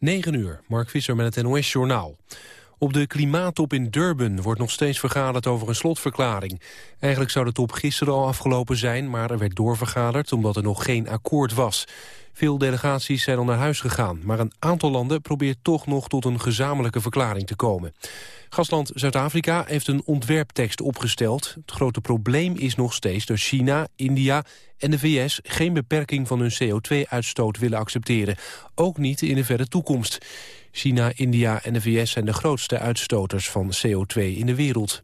9 uur, Mark Visser met het NOS-journaal. Op de klimaattop in Durban wordt nog steeds vergaderd over een slotverklaring. Eigenlijk zou de top gisteren al afgelopen zijn, maar er werd doorvergaderd omdat er nog geen akkoord was. Veel delegaties zijn al naar huis gegaan, maar een aantal landen probeert toch nog tot een gezamenlijke verklaring te komen. Gastland Zuid-Afrika heeft een ontwerptekst opgesteld. Het grote probleem is nog steeds dat China, India en de VS geen beperking van hun CO2-uitstoot willen accepteren. Ook niet in de verre toekomst. China, India en de VS zijn de grootste uitstoters van CO2 in de wereld.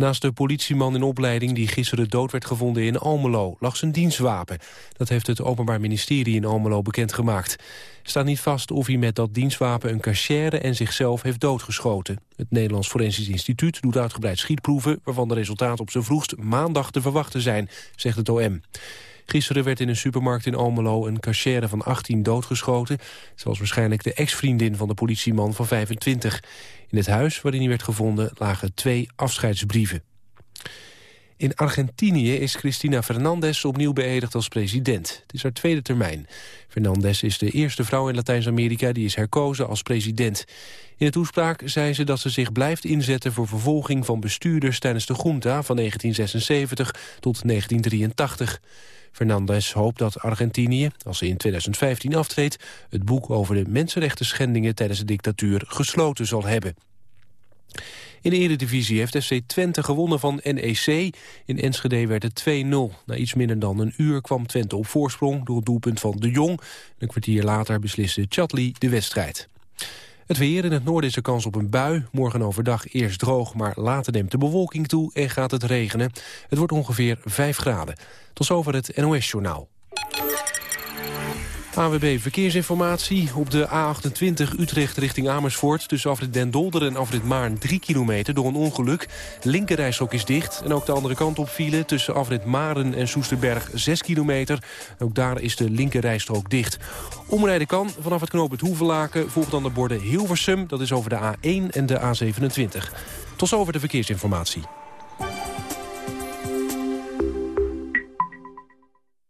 Naast de politieman in opleiding die gisteren dood werd gevonden in Almelo... lag zijn dienstwapen. Dat heeft het Openbaar Ministerie in Almelo bekendgemaakt. staat niet vast of hij met dat dienstwapen een cachère en zichzelf heeft doodgeschoten. Het Nederlands Forensisch Instituut doet uitgebreid schietproeven... waarvan de resultaten op zijn vroegst maandag te verwachten zijn, zegt het OM. Gisteren werd in een supermarkt in Almelo een cachère van 18 doodgeschoten. Zoals waarschijnlijk de ex-vriendin van de politieman van 25. In het huis waarin hij werd gevonden lagen twee afscheidsbrieven. In Argentinië is Cristina Fernandez opnieuw beëdigd als president. Het is haar tweede termijn. Fernandez is de eerste vrouw in Latijns-Amerika die is herkozen als president. In de toespraak zei ze dat ze zich blijft inzetten voor vervolging van bestuurders tijdens de junta van 1976 tot 1983. Fernandez hoopt dat Argentinië, als ze in 2015 aftreedt... het boek over de mensenrechten schendingen tijdens de dictatuur gesloten zal hebben. In de Eredivisie heeft FC Twente gewonnen van NEC. In Enschede werd het 2-0. Na iets minder dan een uur kwam Twente op voorsprong... door het doelpunt van De Jong. Een kwartier later besliste Chatli de wedstrijd. Het weer in het noorden is er kans op een bui. Morgen overdag eerst droog, maar later neemt de bewolking toe en gaat het regenen. Het wordt ongeveer 5 graden. Tot zover het NOS-journaal. AWB Verkeersinformatie. Op de A28 Utrecht richting Amersfoort... tussen afrit Den Dolder en afrit Maarn 3 kilometer door een ongeluk. Linkerrijstrook is dicht. En ook de andere kant op file tussen afrit Maren en Soesterberg 6 kilometer. Ook daar is de linkerrijstrook dicht. Omrijden kan vanaf het knooppunt Hoevelaken. Volgt dan de borden Hilversum. Dat is over de A1 en de A27. Tot zover de verkeersinformatie.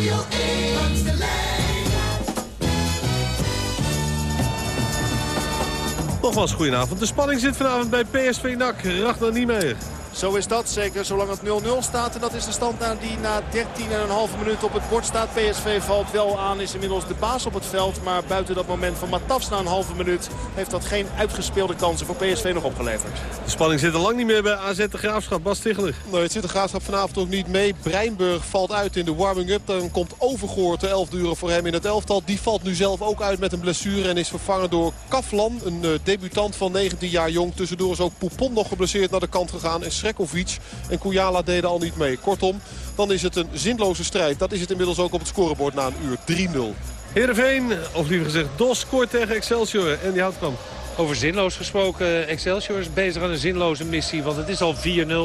Radio 1 langs. Nogmaals, goedenavond. De spanning zit vanavond bij PSV NAC. Ragnar Niemeyer. Zo is dat, zeker zolang het 0-0 staat. En dat is de stand die na 13,5 minuten op het bord staat. PSV valt wel aan, is inmiddels de baas op het veld. Maar buiten dat moment van Matafs na een halve minuut... heeft dat geen uitgespeelde kansen voor PSV nog opgeleverd. De spanning zit er lang niet meer bij AZ de Graafschap. Bas Ticheler. Nee, het zit de Graafschap vanavond ook niet mee. Breinburg valt uit in de warming-up. Dan komt Overgoort de 11 uren voor hem in het elftal. Die valt nu zelf ook uit met een blessure. En is vervangen door Kaflan, een uh, debutant van 19 jaar jong. Tussendoor is ook Poupon nog geblesseerd naar de kant gegaan. En Srekovic en Kujala deden al niet mee. Kortom, dan is het een zinloze strijd. Dat is het inmiddels ook op het scorebord na een uur 3-0. Heerenveen, of liever gezegd Dos, scoort tegen Excelsior. En die houdt van. Over zinloos gesproken, Excelsior is bezig aan een zinloze missie. Want het is al 4-0,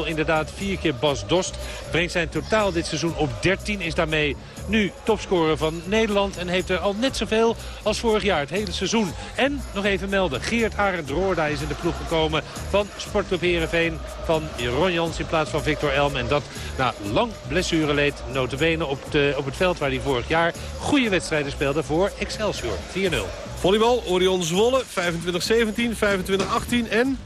inderdaad vier keer Bas Dost. Brengt zijn totaal dit seizoen op 13. Is daarmee nu topscorer van Nederland. En heeft er al net zoveel als vorig jaar, het hele seizoen. En, nog even melden, Geert Arend Roorda is in de ploeg gekomen van Sportclub Heerenveen. Van Ron Jans in plaats van Victor Elm. En dat na lang blessureleed, notabene op, de, op het veld waar hij vorig jaar goede wedstrijden speelde voor Excelsior. 4-0. Volleybal, Orion Zwolle, 25-17, 25-18 en...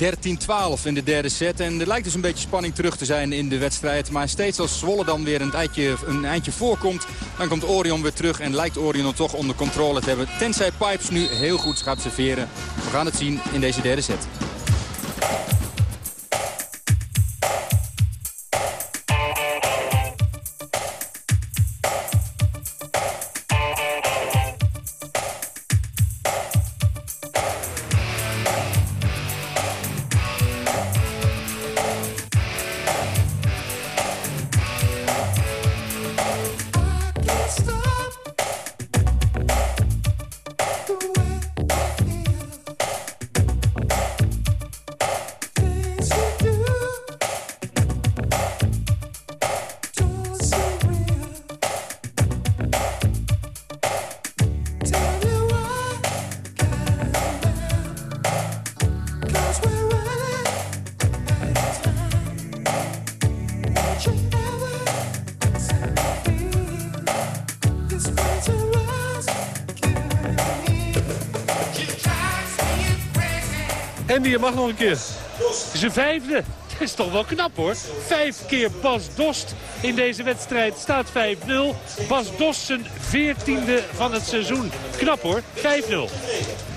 13-12 in de derde set. En er lijkt dus een beetje spanning terug te zijn in de wedstrijd. Maar steeds als Zwolle dan weer een eindje, een eindje voorkomt... dan komt Orion weer terug en lijkt Orion toch onder controle te hebben. Tenzij Pipes nu heel goed gaat serveren. We gaan het zien in deze derde set. Andy, je mag nog een keer. Zijn vijfde. Dat is toch wel knap hoor. Vijf keer Bas Dost in deze wedstrijd. Staat 5-0. Bas Dost zijn veertiende van het seizoen. Knap hoor. 5-0.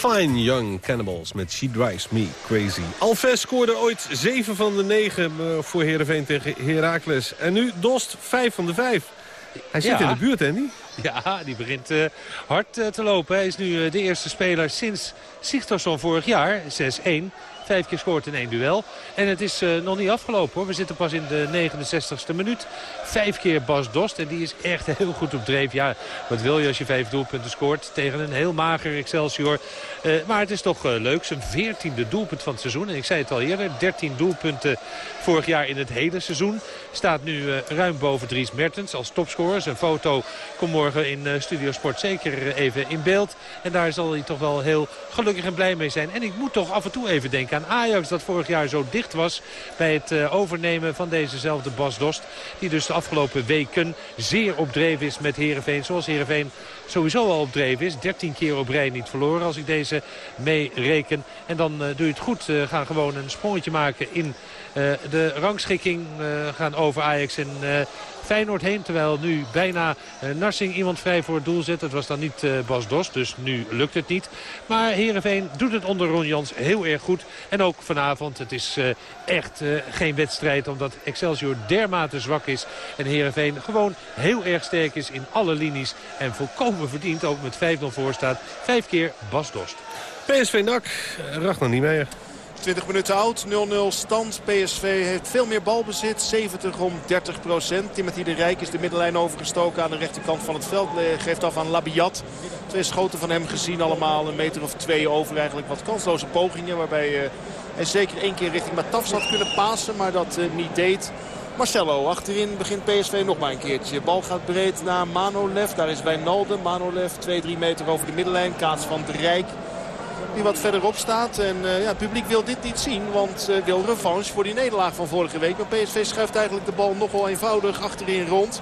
Fine Young Cannibals met She Drives Me Crazy. Alves scoorde ooit 7 van de 9 eh, voor Heerenveen tegen Heracles. En nu Dost 5 van de 5. Hij zit Ja. in de buurt, Andy. Ja, die begint eh, hard eh, te lopen. Hij is nu de eerste speler sinds Sigtorsson vorig jaar. 6-1. Vijf keer scoort in één duel. En het is eh, nog niet afgelopen hoor. We zitten pas in de 69ste minuut. Vijf keer Bas Dost. En die is echt heel goed op dreef. Ja, wat wil je als je vijf doelpunten scoort tegen een heel mager Excelsior. Eh, maar het is toch eh, leuk. Zijn veertiende doelpunt van het seizoen. En ik zei het al eerder. 13 doelpunten vorig jaar in het hele seizoen. Staat nu ruim boven Dries Mertens als topscorer. Zijn foto komt morgen in Studio Sport zeker even in beeld. En daar zal hij toch wel heel gelukkig en blij mee zijn. En ik moet toch af en toe even denken Ajax dat vorig jaar zo dicht was bij het eh, overnemen van dezezelfde Bas Dost. Die dus de afgelopen weken zeer op dreef is met Heerenveen. Zoals Heerenveen sowieso al op dreef is. 13 keer op rij niet verloren als ik deze meereken. En dan eh, doe je het goed. Eh, gaan gewoon een sprongetje maken in de rangschikking. gaan over Ajax en Feyenoord heen. Terwijl nu bijna eh, Narsing iemand vrij voor het doel zet. Het was dan niet eh, Bas Dos, dus nu lukt het niet. Maar Heerenveen doet het onder Ron Jans heel erg goed. En ook vanavond, het is eh, echt geen wedstrijd omdat Excelsior dermate zwak is. En Heerenveen gewoon heel erg sterk is in alle linies. En volkomen verdiend ook met 5-0 voor staat. Vijf keer Bas Dost. PSV NAC, Ragnar Niemeyer. 20 minuten oud, 0-0 stand. PSV heeft veel meer balbezit, 70 om 30 procent. Timothy de Rijk is de middenlijn overgestoken aan de rechterkant van het veld. Eh, Geeft af aan Labiat. Twee schoten van hem gezien allemaal, een meter of twee over eigenlijk. Wat kansloze pogingen waarbij eh, hij zeker één keer richting Matafs had kunnen pasen. Maar dat eh, niet deed. Marcelo, achterin begint PSV nog maar een keertje. Bal gaat breed naar Manolev. Daar is Wijnaldum. Manolev 2-3 meter over de middenlijn. Kaats van de Rijk die wat verderop staat. En eh, ja, het publiek wil dit niet zien, want uh, wil revanche voor die nederlaag van vorige week. Maar PSV schuift eigenlijk de bal nogal eenvoudig achterin rond.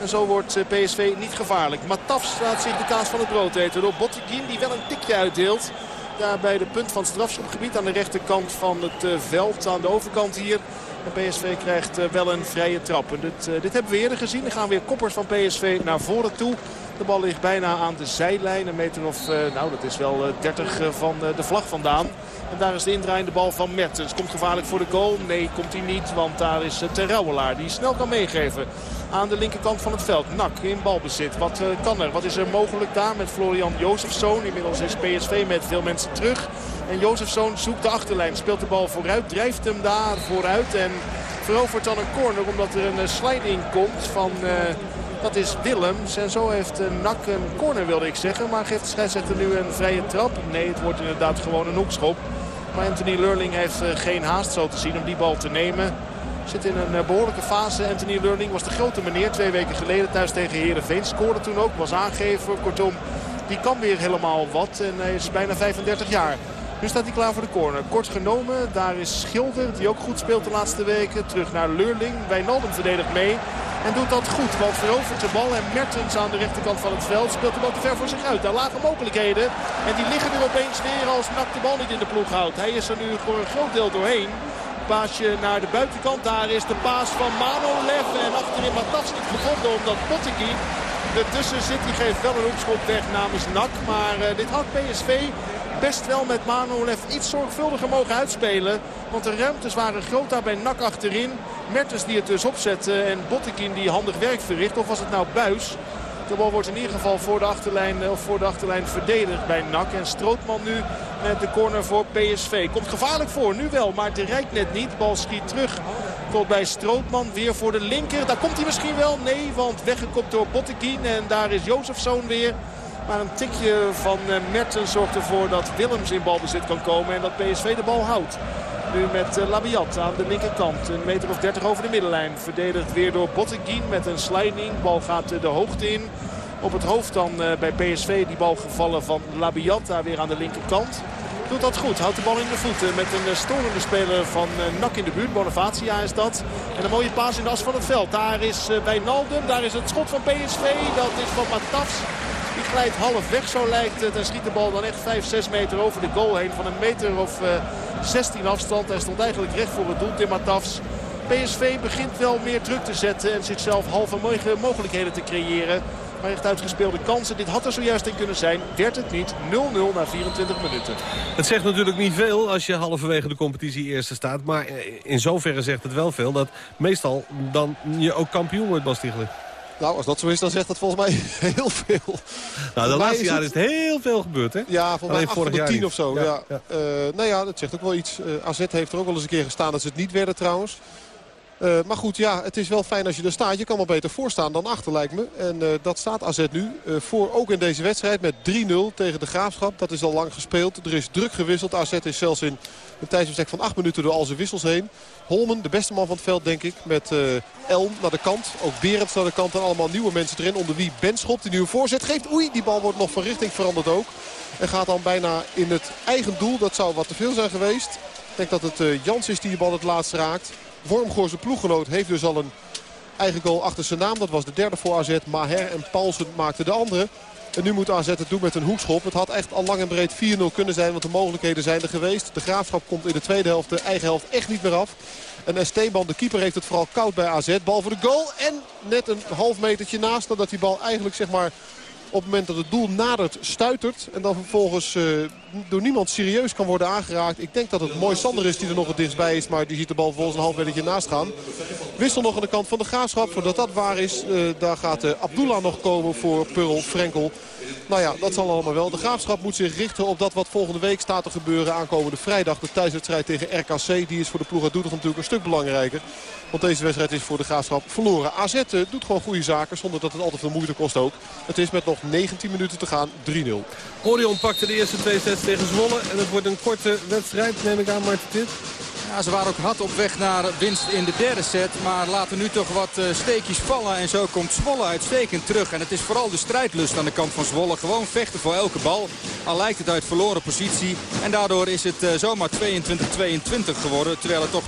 En zo wordt uh, PSV niet gevaarlijk. Matafs laat zich de kaas van het brood eten door Botteguin die wel een tikje uitdeelt. Daar bij de punt van het strafschopgebied aan de rechterkant van het veld. Aan de overkant hier. En PSV krijgt wel een vrije trap. En dit, dit hebben we eerder gezien. Er gaan weer koppers van PSV naar voren toe. De bal ligt bijna aan de zijlijn. Een meter of, nou dat is wel 30 van de vlag vandaan. En daar is de indraaiende bal van Mertens. Komt gevaarlijk voor de goal? Nee, komt hij niet. Want daar is Terrouwelaar die snel kan meegeven aan de linkerkant van het veld. Nak in balbezit. Wat kan er? Wat is er mogelijk daar met Florian Jozefzoon? Inmiddels is PSV met veel mensen terug. En Jozefzoon zoekt de achterlijn. Speelt de bal vooruit. Drijft hem daar vooruit. En verovert dan een corner omdat er een sliding komt van... Dat is Willems. En zo heeft Nak een corner wilde ik zeggen. Maar geeft de scheidsrechter nu een vrije trap? Nee, het wordt inderdaad gewoon een hoekschop. Maar Anthony Lurling heeft geen haast zo te zien om die bal te nemen. Zit in een behoorlijke fase. Anthony Lurling was de grote meneer twee weken geleden thuis tegen Heerenveen. Scoorde toen ook, was aangever. Kortom, die kan weer helemaal wat. En hij is bijna 35 jaar. Nu staat hij klaar voor de corner. Kort genomen. Daar is Schilder, die ook goed speelt de laatste weken. Terug naar Leurling. Wijnaldum verdedigt mee. En doet dat goed. Want verovert de bal. En Mertens aan de rechterkant van het veld speelt de bal te ver voor zich uit. Daar lagen mogelijkheden. En die liggen er opeens weer als Nak de bal niet in de ploeg houdt. Hij is er nu voor een groot deel doorheen. Paasje naar de buitenkant. Daar is de paas van Manolev. En achterin Matas niet gevonden omdat Pottingi ertussen zit. Die geeft wel een hoekschop weg namens Nak. Maar uh, dit had PSV best wel met Manolev iets zorgvuldiger mogen uitspelen. Want de ruimtes waren groot daar bij Nak achterin. Mertens die het dus opzette en Bottekin die handig werk verricht. Of was het nou Buis? De bal wordt in ieder geval voor de achterlijn, eh, of voor de achterlijn verdedigd bij Nak. En Strootman nu met de corner voor PSV. Komt gevaarlijk voor, nu wel, maar het rijdt net niet. Bal schiet terug tot bij Strootman. Weer voor de linker. Daar komt hij misschien wel. Nee, want weggekopt door Bottekin. En daar is Jozefzoon weer. Maar een tikje van eh, Mertens zorgt ervoor dat Willems in balbezit kan komen. En dat PSV de bal houdt. Nu met eh, Labiat aan de linkerkant. Een meter of 30 over de middenlijn. Verdedigd weer door Botteguin met een sliding. Bal gaat de hoogte in. Op het hoofd dan eh, bij PSV die bal gevallen van Labiat. Daar weer aan de linkerkant. Doet dat goed. Houdt de bal in de voeten met een storende speler van Nak in de buurt. Bonavacia is dat. En een mooie paas in de as van het veld. Daar is bij Naldum. Daar is het schot van PSV. Dat is van Matafs. Glijdt half weg, zo lijkt het. En schiet de bal dan echt 5, 6 meter over de goal heen. Van een meter of uh, 16 afstand. Hij stond eigenlijk recht voor het doel, Tim Matafs. PSV begint wel meer druk te zetten en zichzelf halve mogelijkheden te creëren. Maar heeft uitgespeelde kansen. Dit had er zojuist in kunnen zijn. Werd het niet. 0-0 na 24 minuten. Het zegt natuurlijk niet veel als je halverwege de competitie eerste staat. Maar in zoverre zegt het wel veel dat meestal dan je ook kampioen wordt, Bas. Nou, als dat zo is, dan zegt dat volgens mij heel veel. Nou, de laatste jaren is het heel veel gebeurd, hè? Ja, volgens mij vorig jaar 10 of zo. Ja, ja. Uh, nou ja, dat zegt ook wel iets. Uh, AZ heeft er ook wel eens een keer gestaan dat ze het niet werden trouwens. Uh, maar goed, ja, het is wel fijn als je er staat. Je kan wel beter voorstaan dan achter, lijkt me. En uh, dat staat AZ nu. Uh, voor ook in deze wedstrijd met 3-0 tegen de Graafschap. Dat is al lang gespeeld. Er is druk gewisseld. AZ is zelfs in een tijdsbestek van 8 minuten door al zijn wissels heen. Holmen, de beste man van het veld, denk ik. Met Elm naar de kant. Ook Berends naar de kant. En allemaal nieuwe mensen erin. Onder wie Benschop, die nieuwe voorzet geeft. Oei, die bal wordt nog van richting veranderd ook. En gaat dan bijna in het eigen doel. Dat zou wat te veel zijn geweest. Ik denk dat het Jans is die de bal het laatst raakt. Wormgoor zijn ploeggenoot heeft dus al een eigen goal achter zijn naam. Dat was de derde voor AZ. Maher en Paulsen maakten de andere. En nu moet AZ het doen met een hoekschop. Het had echt al lang en breed 4-0 kunnen zijn. Want de mogelijkheden zijn er geweest. De Graafschap komt in de tweede helft de eigen helft echt niet meer af. En Esteban, de keeper, heeft het vooral koud bij AZ. Bal voor de goal. En net een half metertje naast. Nadat die bal eigenlijk zeg maar op het moment dat het doel nadert stuitert. En dan vervolgens uh, door niemand serieus kan worden aangeraakt. Ik denk dat het mooi Sander is die er nog het dichtstbij is. Maar die ziet de bal volgens een half metertje naast gaan. Wissel nog aan de kant van de graafschap. Voordat dat waar is, uh, daar gaat uh, Abdullah nog komen voor Pearl Frenkel. Nou ja, dat zal allemaal wel. De Graafschap moet zich richten op dat wat volgende week staat te gebeuren. Aankomende vrijdag de thuiswedstrijd tegen RKC. Die is voor de ploeg uit Doetinchem natuurlijk een stuk belangrijker. Want deze wedstrijd is voor de Graafschap verloren. AZ eh, doet gewoon goede zaken zonder dat het altijd veel moeite kost ook. Het is met nog 19 minuten te gaan 3-0. Orion pakte de eerste twee sets tegen Zwolle. En het wordt een korte wedstrijd, neem ik aan, Martin Dit. Ze waren ook hard op weg naar winst in de derde set. Maar laten nu toch wat uh, steekjes vallen. En zo komt Zwolle uitstekend terug. En het is vooral de strijdlust aan de kant van Zwolle. Gewoon vechten voor elke bal. Al lijkt het uit verloren positie. En daardoor is het uh, zomaar 22-22 geworden. Terwijl het toch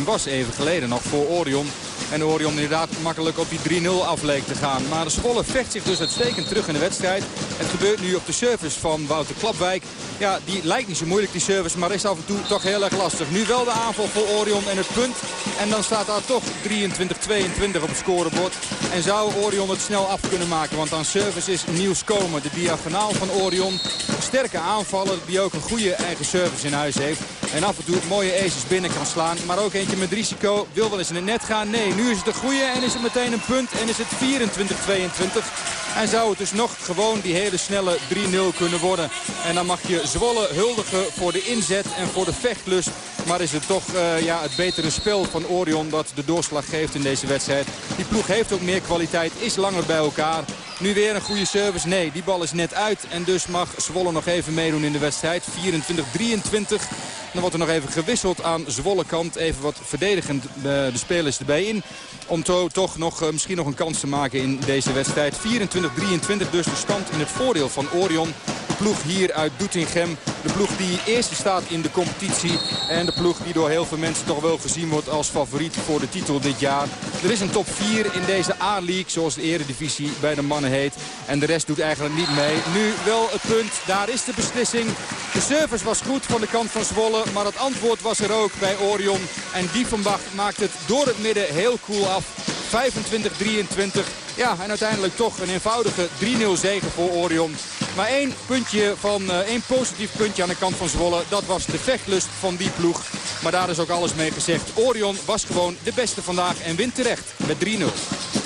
22-19 was even geleden nog voor Orion. En Orion inderdaad makkelijk op die 3-0 afleek te gaan. Maar Zwolle vecht zich dus uitstekend terug in de wedstrijd. Het gebeurt nu op de service van Wouter Klapwijk. Ja, die lijkt niet zo moeilijk die service, maar is af en toe toch heel erg lastig. Nu wel de aanval voor Orion en het punt. En dan staat daar toch 23-22 op het scorebord. En zou Orion het snel af kunnen maken. Want aan service is Niels Komen, de diagonaal van Orion. Sterke aanvaller die ook een goede eigen service in huis heeft. En af en toe mooie aces binnen kan slaan. Maar ook eentje met risico. Wil wel eens in het net gaan. Nee, nu is het een goede en is het meteen een punt. En is het 24-22. En zou het dus nog gewoon die hele snelle 3-0 kunnen worden. En dan mag je Zwolle huldigen voor de inzet en voor de vechtlust. Maar is het toch uh, ja, het betere spel van Orion dat de doorslag geeft in deze wedstrijd. Die ploeg heeft ook meer kwaliteit, is langer bij elkaar. Nu weer een goede service. Nee, die bal is net uit. En dus mag Zwolle nog even meedoen in de wedstrijd. 24-23. Dan wordt er nog even gewisseld aan Zwolle kant. Even wat verdedigend uh, de spelers erbij in. Om to toch nog, uh, misschien nog een kans te maken in deze wedstrijd. 24-23 dus de stand in het voordeel van Orion. De ploeg hier uit Doetinchem. De ploeg die eerste staat in de competitie. En de ploeg die door heel veel mensen toch wel gezien wordt als favoriet voor de titel dit jaar. Er is een top 4 in deze A-league, zoals de eredivisie bij de mannen heet. En de rest doet eigenlijk niet mee. Nu wel het punt, daar is de beslissing. De service was goed van de kant van Zwolle, maar het antwoord was er ook bij Orion. En Diefenbach maakt het door het midden heel cool af. 25-23. Ja, en uiteindelijk toch een eenvoudige 3-0 zegen voor Orion. Maar één puntje van uh, één positief puntje aan de kant van Zwolle. Dat was de vechtlust van die ploeg. Maar daar is ook alles mee gezegd. Orion was gewoon de beste vandaag en wint terecht met 3-0.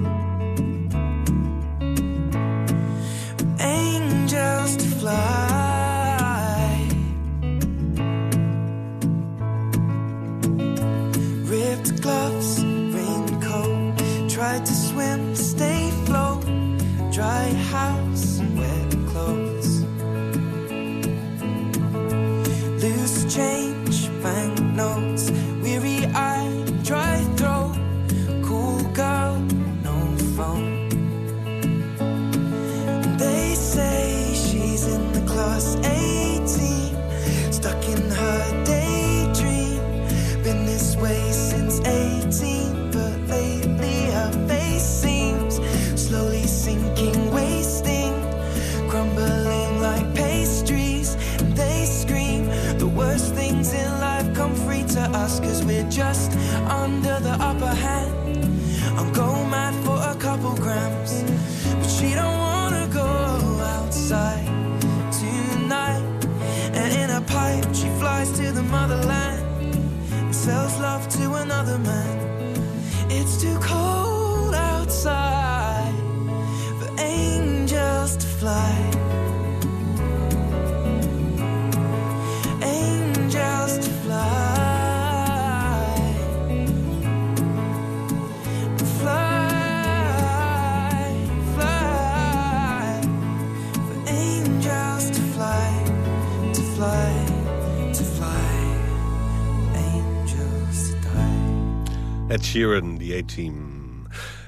Ed Sheeran, die A-team.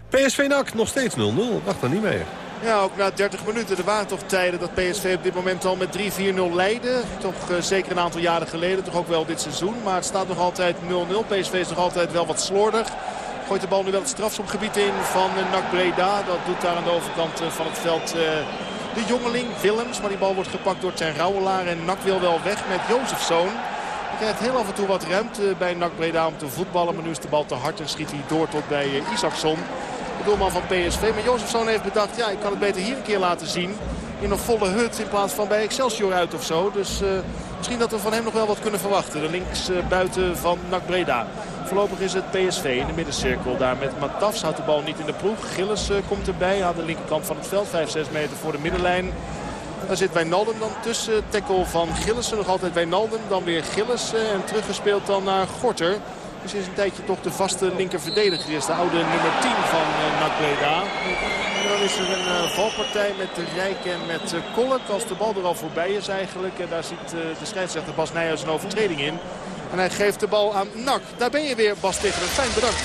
PSV NAC nog steeds 0-0. Wacht er niet mee. Ja, ook na 30 minuten. Er waren tijden dat PSV op dit moment al met 3-4-0 leidde. Toch uh, zeker een aantal jaren geleden. Toch ook wel dit seizoen. Maar het staat nog altijd 0-0. PSV is nog altijd wel wat slordig. Gooit de bal nu wel het strafschopgebied in van uh, NAC Breda. Dat doet daar aan de overkant uh, van het veld de jongeling Willems. Maar die bal wordt gepakt door ten Rauwelaar. En NAC wil wel weg met Jozefzoon. Hij krijgt heel af en toe wat ruimte bij NAC Breda om te voetballen. Maar nu is de bal te hard en schiet hij door tot bij Isaacson de doelman van PSV. Maar Jozefzoon heeft bedacht, ja, ik kan het beter hier een keer laten zien. In een volle hut in plaats van bij Excelsior uit of zo. Dus uh, misschien dat we van hem nog wel wat kunnen verwachten. De links uh, buiten van NAC Breda. Voorlopig is het PSV in de middencirkel. Daar met Matafs houdt de bal niet in de ploeg. Gilles komt erbij aan de linkerkant van het veld. 5, 6 meter voor de middenlijn. Daar zit Wijnaldum dan tussen. Tackle van Gillissen. Nog altijd Wijnaldum. Dan weer Gillissen. En teruggespeeld dan naar Gorter. Dus is een tijdje toch de vaste linker verdediger is. De oude nummer 10 van uh, NAC Breda. En dan is er een uh, valpartij met de Rijk en met uh, Kolk. Als de bal er al voorbij is eigenlijk. En daar ziet de scheidsrechter Bas Nijhuis een overtreding in. En hij geeft de bal aan NAC. Daar ben je weer, Bas Tichelen. Fijn, bedankt.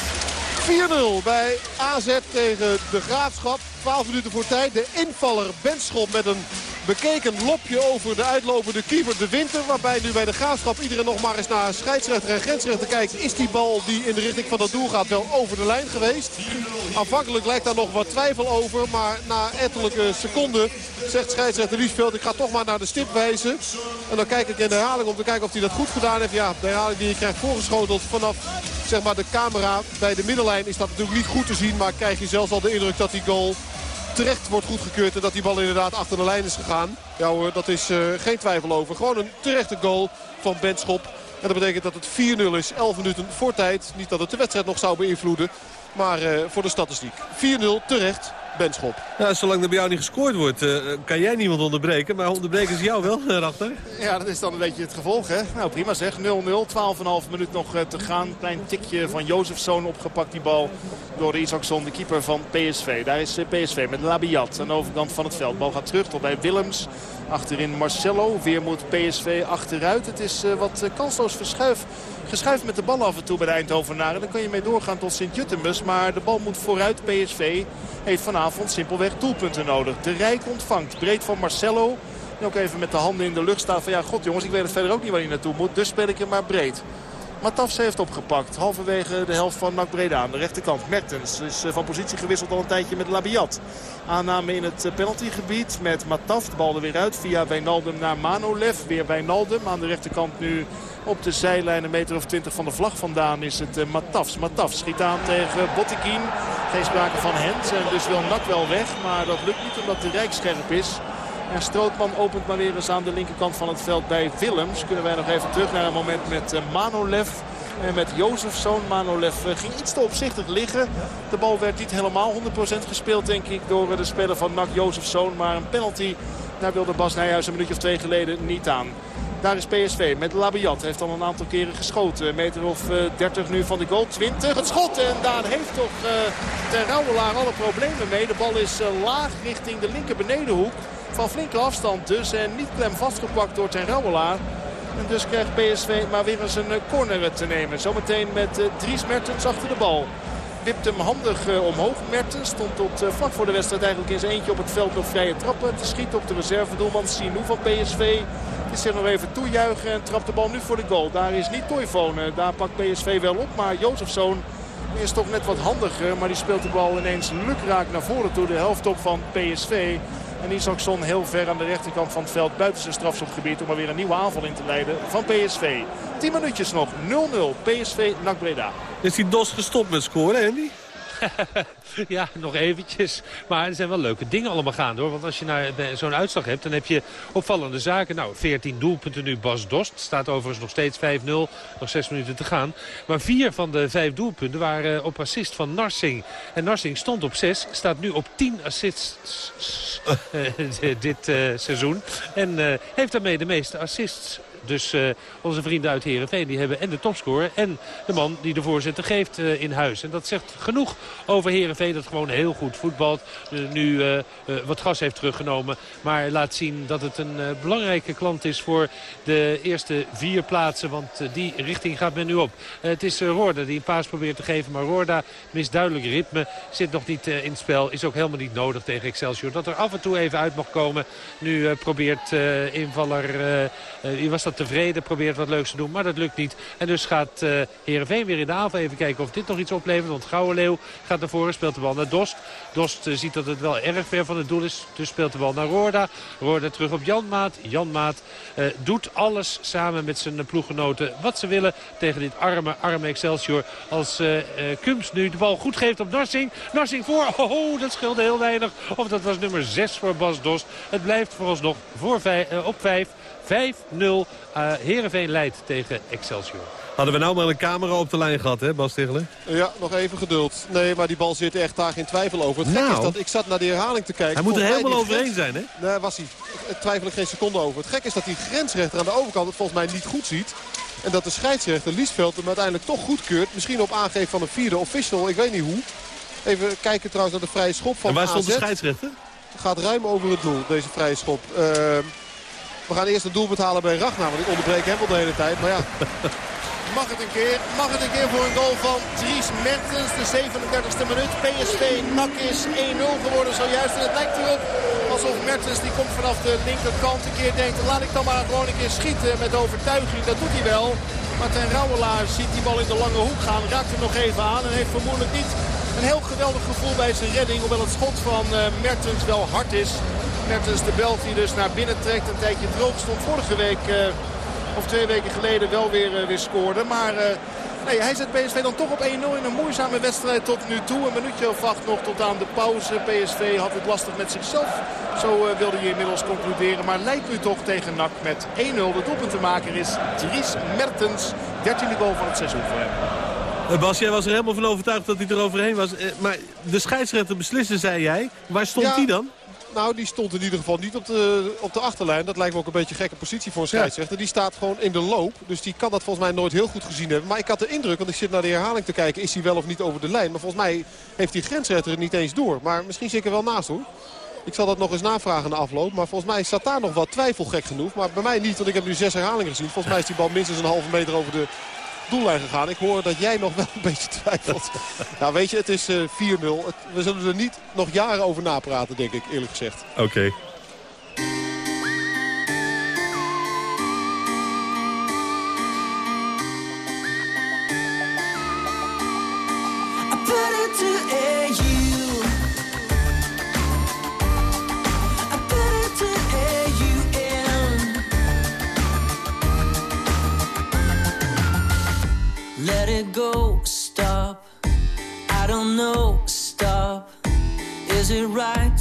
4-0 bij AZ tegen de Graafschap. 12 minuten voor tijd. De invaller Benschop met een bekeken lopje over de uitlopende keeper de Winter. Waarbij nu bij de Graafschap iedereen nog maar eens naar scheidsrechter en grensrechter kijkt. Is die bal die in de richting van dat doel gaat wel over de lijn geweest? Aanvankelijk lijkt daar nog wat twijfel over. Maar na ettelijke seconden zegt scheidsrechter Liesveld. Ik ga toch maar naar de stip wijzen. En dan kijk ik in de herhaling om te kijken of hij dat goed gedaan heeft. Ja, de herhaling die je krijgt voorgeschoteld vanaf zeg maar, de camera bij de middenlijn is dat natuurlijk niet goed te zien. Maar krijg je zelfs al de indruk dat die goal terecht wordt goedgekeurd. En dat die bal inderdaad achter de lijn is gegaan. Ja dat is uh, geen twijfel over. Gewoon een terechte goal van Benschop. En dat betekent dat het 4-0 is. 11 minuten voor tijd. Niet dat het de wedstrijd nog zou beïnvloeden. Maar uh, voor de statistiek. 4-0 terecht. Benschop. Ja, zolang er bij jou niet gescoord wordt, uh, kan jij niemand onderbreken. Maar onderbreken ze jou wel, Rachter? Ja, dat is dan een beetje het gevolg, hè. Nou, prima zeg. 0-0, 12,5 minuut nog uh, te gaan. Klein tikje van Jozefzoon opgepakt, die bal door Isaacson, de keeper van PSV. Daar is PSV met Labiat aan de overkant van het veld. Bal gaat terug tot bij Willems. Achterin Marcelo. Weer moet PSV achteruit. Het is wat kansloos verschuif geschuift met de bal af en toe bij de Eindhovenaren. Dan kun je mee doorgaan tot Sint-Juttemus. Maar de bal moet vooruit. PSV heeft vanavond simpelweg doelpunten nodig. De Rijk ontvangt. Breed van Marcelo. Die ook even met de handen in de lucht staat van ja, god jongens, ik weet het verder ook niet waar hij naartoe moet. Dus speel ik hem maar breed. Matafs heeft opgepakt. Halverwege de helft van NAC Breda aan de rechterkant. Mertens is van positie gewisseld al een tijdje met Labiat. Aanname in het penaltygebied met Mataf. De bal er weer uit via Wijnaldum naar Manolev. Weer Wijnaldum aan de rechterkant nu op de zijlijn. Een meter of twintig van de vlag vandaan is het uh, Matafs. Matafs schiet aan tegen Botteguin. Geen sprake van Hens. En dus wil Nak wel weg. Maar dat lukt niet omdat de Rijk scherp is. En Strootman opent maar weer eens aan de linkerkant van het veld bij Willems. Kunnen wij nog even terug naar een moment met uh, Manolev. En met Jozefzoon. Manolev ging iets te opzichtig liggen. De bal werd niet helemaal 100% gespeeld denk ik door de speler van NAC Jozefzoon. Maar een penalty, daar wilde Bas Nijhuis een minuutje of twee geleden niet aan. Daar is PSV met Labiat. Heeft al een aantal keren geschoten. Meter of uh, 30 nu van de goal. 20. Het schot. En daar heeft toch uh, Ter alle problemen mee. De bal is laag richting de linker benedenhoek. Van flinke afstand dus. En niet klem vastgepakt door Ter Rauwelaar. En dus krijgt PSV maar weer eens een corner te nemen. Zometeen met Dries Mertens achter de bal wipt hem handig uh, omhoog. Mertens stond tot vlak voor de wedstrijd eigenlijk in zijn eentje op het veld nog vrije trappen. Te schieten op de reservedoelman Sinou van PSV. Is zich nog even toejuichen en trapt de bal nu voor de goal. Daar is niet Toivonen. Daar pakt PSV wel op. Maar Jozefzoon is toch net wat handiger. Maar die speelt de bal ineens lukraak naar voren toe. De helft op van PSV. En Isaacson heel ver aan de rechterkant van het veld buiten zijn strafschopgebied. Om er weer een nieuwe aanval in te leiden van PSV. 10 minuutjes nog. 0-0. PSV NAC Breda. Is die DOS gestopt met scoren, Andy? ja, nog eventjes. Maar er zijn wel leuke dingen allemaal gaande hoor. Want als je naar zo'n uitslag hebt, dan heb je opvallende zaken. Nou, 14 doelpunten nu Bas Dost. Staat overigens nog steeds 5-0. Nog 6 minuten te gaan. Maar vier van de vijf doelpunten waren op assist van Narsing. En Narsing stond op 6. Staat nu op 10 assists uh, dit uh, seizoen. En heeft daarmee de meeste assists Dus onze vrienden uit Heerenveen die hebben en de topscorer... en de man die de voorzitter geeft in huis. En dat zegt genoeg over Heerenveen dat gewoon heel goed voetbalt. nu wat gas heeft teruggenomen. Maar laat zien dat het een belangrijke klant is voor de eerste vier plaatsen. Want die richting gaat men nu op. het is Roorda die een paas probeert te geven. Maar Roorda mist duidelijk ritme. Zit nog niet in het spel. Is ook helemaal niet nodig tegen Excelsior. Dat er af en toe even uit mag komen. Nu probeert invaller... wie was dat tevreden? Probeert wat leuks te doen. Maar dat lukt niet. En dus gaat uh, Heerenveen weer in de aanval. Even kijken of dit nog iets oplevert. Want Leeuw gaat naar voren. Speelt de bal naar Dost. Dost uh, ziet dat het wel erg ver van het doel is. Dus speelt de bal naar Roorda. Roorda terug op Janmaat. Janmaat uh, doet alles samen met zijn ploeggenoten wat ze willen tegen dit arme, arme Excelsior. Als Kums nu de bal goed geeft op Narsing. Narsing voor. Oh, dat scheelde heel weinig. Of dat was nummer 6 voor Bas Dost. Het blijft vooralsnog voor vijf, op 5. 5-0. Uh, Heerenveen leidt tegen Excelsior. Hadden we nou maar een camera op de lijn gehad, hè Bas Tichelen? Ja, nog even geduld. Nee, maar die bal zit echt daar geen twijfel over. Het nou, is dat ik zat naar de herhaling te kijken. Hij moet er helemaal overheen zijn, hè? Nee, was hij. Daar twijfel ik geen seconde over. Het gek is dat die grensrechter aan de overkant het volgens mij niet goed ziet. En dat de scheidsrechter Liesveld hem uiteindelijk toch goedkeurt. Misschien op aangeef van een vierde official, ik weet niet hoe. Even kijken trouwens naar de vrije schop van En waar stond de scheidsrechter? Gaat ruim over het doel, deze vrije schop. Uh, we gaan eerst een doelpunt halen bij Ragnar. Want ik onderbreek hem wel de hele tijd. Maar ja. Mag het een keer. Mag het een keer voor een goal van Dries Mertens. De 37e minuut. PSV NAC is 1-0 geworden zojuist. En het lijkt erop alsof Mertens die komt vanaf de linkerkant een keer denkt. Laat ik dan maar gewoon een keer schieten met overtuiging. Dat doet hij wel. Maar ten Rauwelaar ziet die bal in de lange hoek gaan. Raakt hem nog even aan. En heeft vermoedelijk niet een heel geweldig gevoel bij zijn redding. Hoewel het schot van uh, Mertens wel hard is. Mertens de Belg die dus naar binnen trekt. Een tijdje droog stond vorige week, uh, of twee weken geleden, wel weer, uh, weer scoorde. Maar uh, nee, hij zet PSV dan toch op 1-0 in een moeizame wedstrijd tot nu toe. Een minuutje of acht nog tot aan de pauze. PSV had het lastig met zichzelf. Zo wilde je inmiddels concluderen. Maar leidt nu toch tegen NAC met 1-0. De doelpuntenmaker is Dries Mertens. 13e goal van het seizoen voor hem. Bas, jij was er helemaal van overtuigd dat hij er overheen was. Maar de scheidsrechter beslissen, zei jij. Waar stond hij dan? Nou, die stond in ieder geval niet op de, op de achterlijn. Dat lijkt me ook een beetje een gekke positie voor een scheidsrechter. Die staat gewoon in de loop. Dus die kan dat volgens mij nooit heel goed gezien hebben. Maar ik had de indruk, want ik zit naar de herhaling te kijken... is hij wel of niet over de lijn. Maar volgens mij heeft die grensrechter het niet eens door. Maar misschien zit ik er wel naast hoor. Ik zal dat nog eens navragen na afloop. Maar volgens mij staat daar nog wat twijfel gek genoeg. Maar bij mij niet, want ik heb nu zes herhalingen gezien. Volgens mij is die bal minstens een halve meter over de doellijn gegaan. Ik hoor dat jij nog wel een beetje twijfelt. nou weet je, het is uh, 4-0. We zullen er niet nog jaren over napraten, denk ik, eerlijk gezegd. Oké. Okay. Let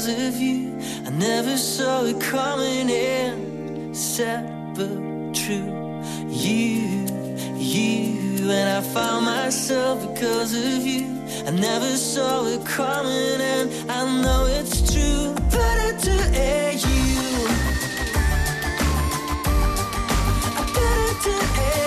because of you. I never saw it coming in. Set but true. You, you, and I found myself because of you. I never saw it coming, and I know it's true. Better to air you. Better to air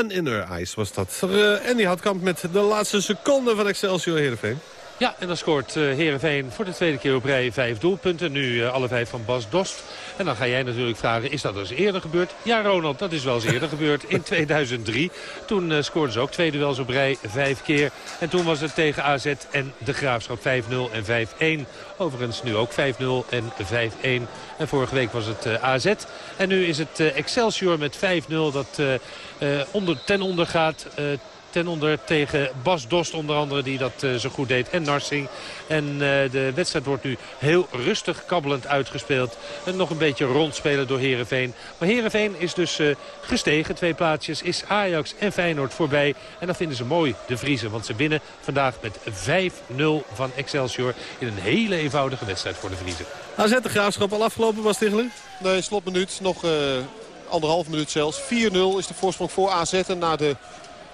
Sun in Her Eyes was dat. En die had kamp met de laatste seconde van Excelsior Heerenveen. Ja, en dan scoort uh, Heerenveen voor de tweede keer op rij vijf doelpunten. Nu uh, alle vijf van Bas Dost. En dan ga jij natuurlijk vragen, is dat eens eerder gebeurd? Ja, Ronald, dat is wel eens eerder gebeurd. In 2003. Toen uh, scoorden ze ook twee duels op rij, vijf keer. En toen was het tegen AZ en de Graafschap 5-0 en 5-1. Overigens nu ook 5-0 en 5-1. En vorige week was het AZ. En nu is het Excelsior met 5-0 dat onder, ten onder gaat ten onder tegen Bas Dost onder andere die dat uh, zo goed deed. En Narsing. En uh, de wedstrijd wordt nu heel rustig kabbelend uitgespeeld. En nog een beetje rondspelen door Herenveen. Maar Herenveen is dus uh, gestegen. Twee plaatsjes is Ajax en Feyenoord voorbij. En dat vinden ze mooi, de Vriezen. Want ze winnen vandaag met 5-0 van Excelsior. In een hele eenvoudige wedstrijd voor de Vriezen. AZ de Graafschap al afgelopen was Tichelen? Nee, slotminuut. Nog anderhalf minuut zelfs. 4-0 is de voorsprong voor AZ. En na de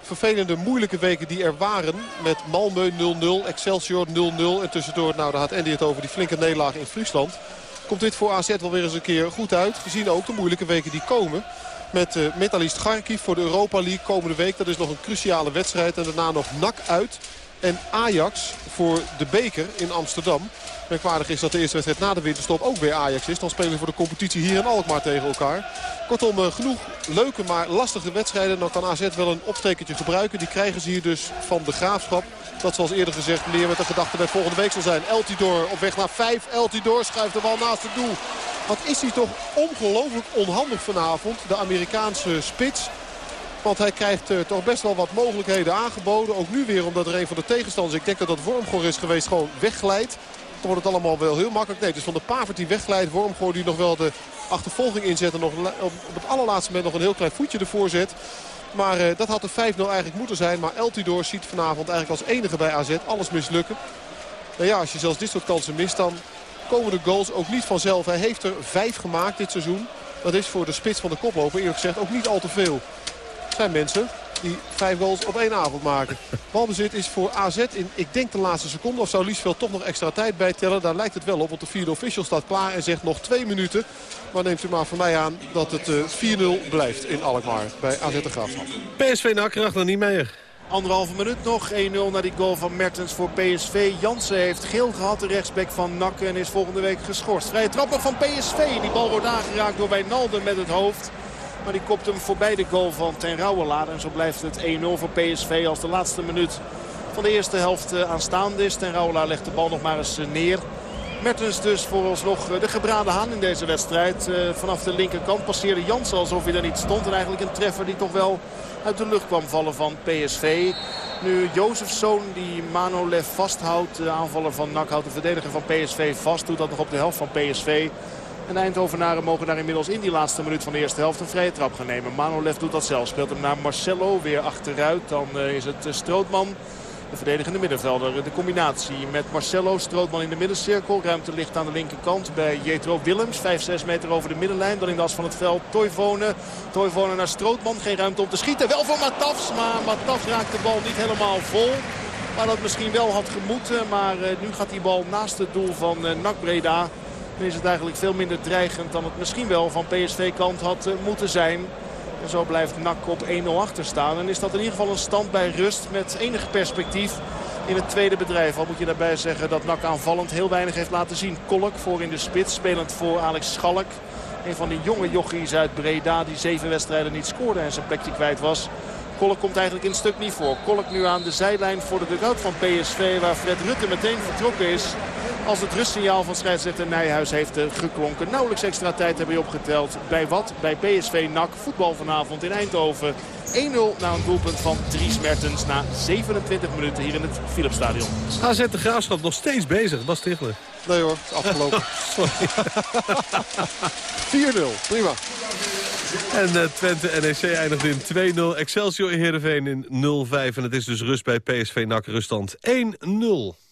vervelende, moeilijke weken die er waren. Met Malmö 0-0, Excelsior 0-0. En tussendoor, nou daar had Andy het over die flinke nederlaag in Friesland. Komt dit voor AZ wel weer eens een keer goed uit. Gezien ook de moeilijke weken die komen. Met uh, Metalist Kharkiv voor de Europa League komende week. Dat is nog een cruciale wedstrijd. En daarna nog NAC uit. En Ajax voor de beker in Amsterdam. Merkwaardig is dat de eerste wedstrijd na de winterstop ook weer Ajax is. Dan spelen we voor de competitie hier in Alkmaar tegen elkaar. Kortom, uh, genoeg leuke maar lastige wedstrijden. Dan kan AZ wel een opstekertje gebruiken. Die krijgen ze hier dus van de Graafschap. Dat zoals eerder gezegd meer met de gedachte bij volgende week zal zijn. Eltidoor op weg naar 5. Eltidoor schuift de bal naast het doel. Wat is hij toch ongelooflijk onhandig vanavond. De Amerikaanse spits. Want hij krijgt uh, toch best wel wat mogelijkheden aangeboden. Ook nu weer omdat er een van de tegenstanders, ik denk dat dat Wormgoor is geweest, gewoon wegglijdt. Dan wordt het allemaal wel heel makkelijk. Nee, is van de Pavert die wegglijdt. Wormgoor die nog wel de achtervolging inzet. En nog op het allerlaatste moment nog een heel klein voetje ervoor zet. Maar uh, dat had de 5-0 eigenlijk moeten zijn. Maar Eltidoor ziet vanavond eigenlijk als enige bij AZ alles mislukken. Nou ja, als je zelfs dit soort kansen mist, dan komen de goals ook niet vanzelf. Hij heeft er vijf gemaakt dit seizoen. Dat is voor de spits van de koploper eerlijk gezegd ook niet al te veel. Het zijn mensen die vijf goals op één avond maken. Balbezit is voor AZ in, ik denk de laatste seconde. Of zou Liesveld toch nog extra tijd bijtellen? Daar lijkt het wel op, want de vierde official staat klaar en zegt nog twee minuten. Maar neemt u maar van mij aan dat het uh, 4-0 blijft in Alkmaar bij AZ de Graafschap. PSV nakker dan niet meer. Anderhalve minuut nog. 1-0 naar die goal van Mertens voor PSV. Jansen heeft geel gehad, de rechtsback van NAC. En is volgende week geschorst. Vrije trap nog van PSV. Die bal wordt aangeraakt door Wijnaldum met het hoofd. Maar die kopt hem voorbij de goal van Ten Rauwelaar. En zo blijft het 1-0 voor PSV als de laatste minuut van de eerste helft aanstaande is. Ten Rauwelaar legt de bal nog maar eens neer. Mertens dus vooralsnog de gebraden haan in deze wedstrijd. Vanaf de linkerkant passeerde Jansen alsof hij er niet stond. En eigenlijk een treffer die toch wel uit de lucht kwam vallen van PSV. Nu Jozefzoon die Manolev vasthoudt. De aanvaller van NAC houdt de verdediger van PSV vast. Doet dat nog op de helft van PSV. En de Eindhovenaren mogen daar inmiddels in die laatste minuut van de eerste helft een vrije trap gaan nemen. Manolev doet dat zelf. Speelt hem naar Marcelo. Weer achteruit. Dan is het Strootman. De verdedigende middenvelder. De combinatie met Marcelo. Strootman in de middencirkel. Ruimte ligt aan de linkerkant bij Jetro Willems. 5-6 meter over de middenlijn. Dan in de as van het veld Toivonen. Toivonen naar Strootman. Geen ruimte om te schieten. Wel voor Matafs. Maar Matafs raakt de bal niet helemaal vol. Maar dat misschien wel had gemoeten. Maar nu gaat die bal naast het doel van NAC Breda. Dan is het eigenlijk veel minder dreigend dan het misschien wel van PSV-kant had moeten zijn. En zo blijft NAC op 1-0 achter staan. En is dat in ieder geval een stand bij rust met enig perspectief in het tweede bedrijf. Al moet je daarbij zeggen dat NAC aanvallend heel weinig heeft laten zien. Kolk voor in de spits, spelend voor Alex Schalk. Een van die jonge jochies uit Breda die zeven wedstrijden niet scoorde en zijn plekje kwijt was. Kolk komt eigenlijk in het stuk niet voor. Kolk nu aan de zijlijn voor de dugout van PSV waar Fred Rutte meteen vertrokken is. Als het rustsignaal van scheidsrechter Nijhuis heeft geklonken. Nauwelijks extra tijd hebben we opgeteld. Bij wat? Bij PSV NAC. Voetbal vanavond in Eindhoven. 1-0 na een doelpunt van Dries Mertens na 27 minuten hier in het Philipsstadion. AZ de Graafschap nog steeds bezig. Bas Tichler. Nee hoor, het is afgelopen. 4-0, prima. En uh, Twente NEC eindigt in 2-0. Excelsior Heerenveen in 0-5. En het is dus rust bij PSV NAC ruststand 1-0.